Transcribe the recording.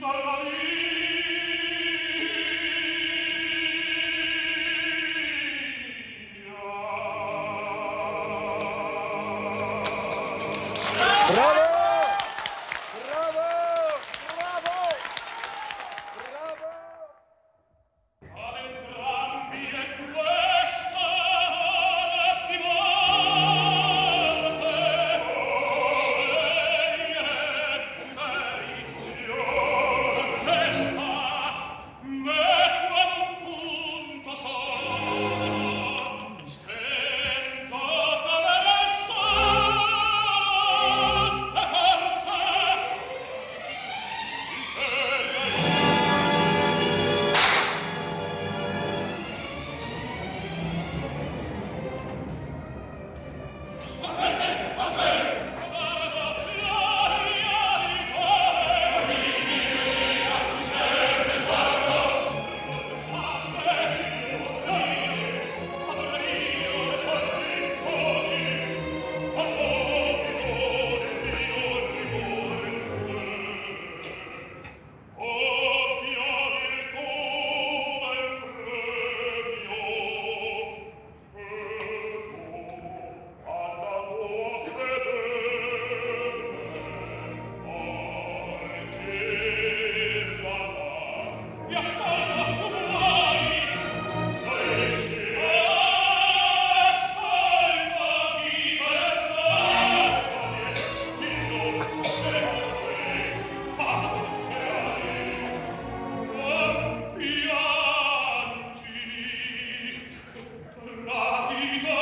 Victor Marie people.